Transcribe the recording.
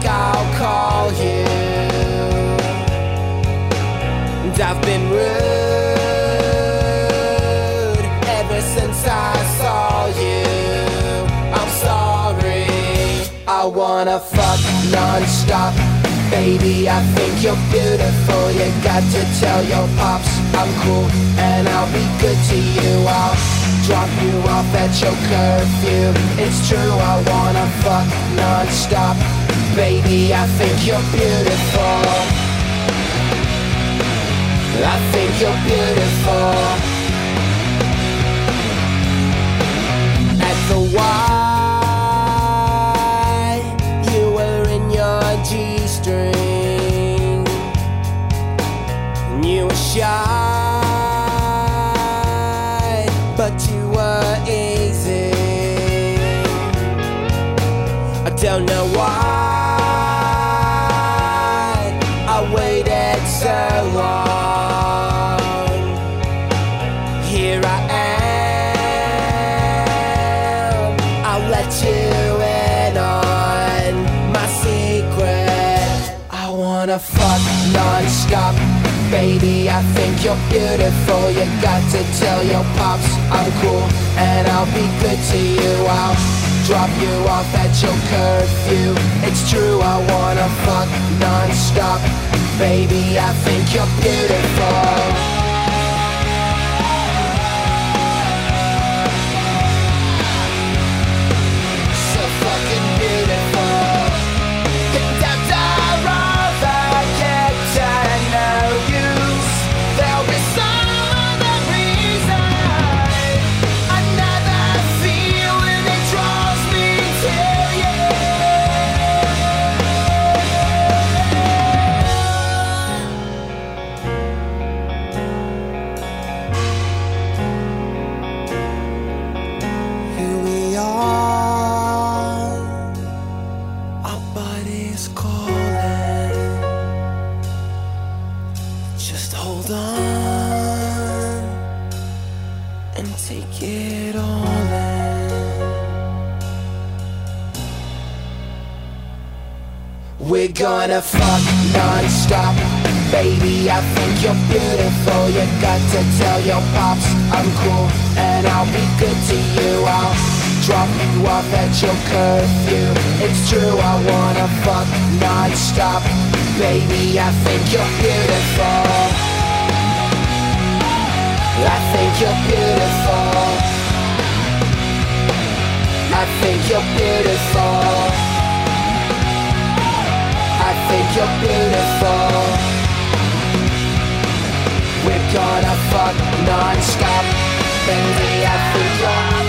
think I'll call you. And I've been rude ever since I saw you. I'm sorry. I wanna fuck non-stop. Baby, I think you're beautiful. You got to tell your pops I'm cool and I'll be good to you. I'll drop you off at your curfew. It's true, I wanna fuck non-stop. Baby, I think you're beautiful. I think you're beautiful. At the Y, you were in your G-string. And you were shy, but you were easy. I don't know why waited so long. Here I am. I'll let you in on my secret. I wanna fuck non-stop. Baby, I think you're beautiful. You got to tell your pops I'm cool and I'll be good to you. I'll drop you off at your curfew. It's true, I wanna fuck non-stop. Baby, I think you're beautiful. Our body's calling. Just hold on and take it all in. We're gonna fuck non-stop Baby, I think you're beautiful You got to tell your pops I'm cool and I'll be good to you I'll drop you off at your curfew. It's true, I wanna fuck non-stop. Baby, I think you're beautiful. I think you're beautiful. I think you're beautiful. I think you're beautiful. We're gonna fuck non-stop. Baby, I think you're,